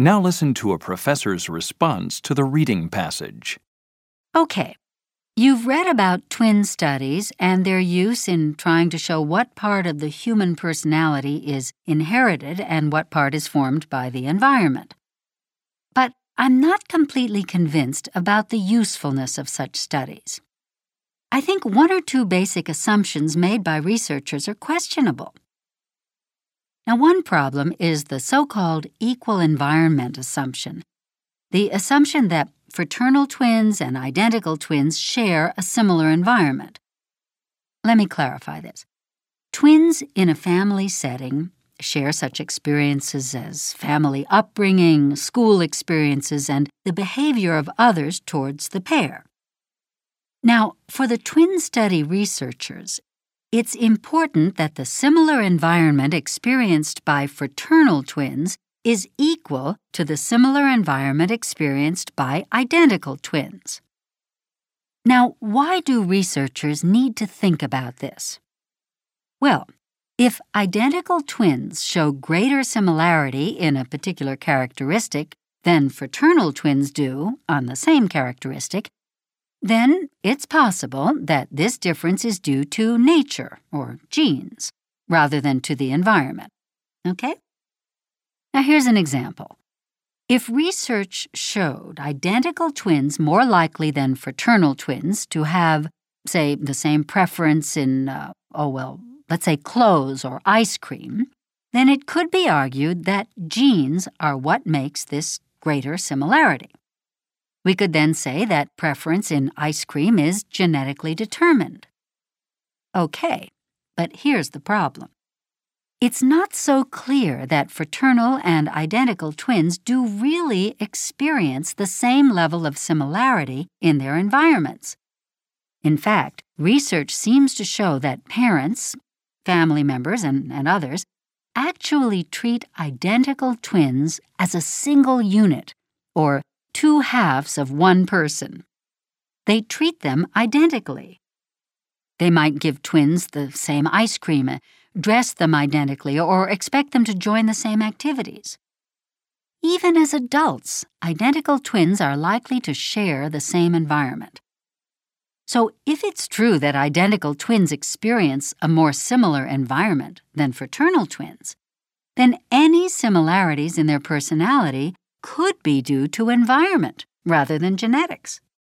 Now listen to a professor's response to the reading passage. Okay. You've read about twin studies and their use in trying to show what part of the human personality is inherited and what part is formed by the environment. But I'm not completely convinced about the usefulness of such studies. I think one or two basic assumptions made by researchers are questionable. Now, one problem is the so called equal environment assumption the assumption that fraternal twins and identical twins share a similar environment. Let me clarify this. Twins in a family setting share such experiences as family upbringing, school experiences, and the behavior of others towards the pair. Now, for the twin study researchers, it's important that the similar environment experienced by fraternal twins is equal to the similar environment experienced by identical twins. Now, why do researchers need to think about this? Well, if identical twins show greater similarity in a particular characteristic than fraternal twins do on the same characteristic, then it's possible that this difference is due to nature or genes rather than to the environment. Okay? Now here's an example. If research showed identical twins more likely than fraternal twins to have, say, the same preference in, uh, oh well, let's say clothes or ice cream, then it could be argued that genes are what makes this greater similarity. We could then say that preference in ice cream is genetically determined. Okay, but here's the problem. It's not so clear that fraternal and identical twins do really experience the same level of similarity in their environments. In fact, research seems to show that parents, family members, and, and others actually treat identical twins as a single unit, or two halves of one person. They treat them identically. They might give twins the same ice cream, uh, dress them identically, or expect them to join the same activities. Even as adults, identical twins are likely to share the same environment. So, if it's true that identical twins experience a more similar environment than fraternal twins, then any similarities in their personality could be due to environment rather than genetics.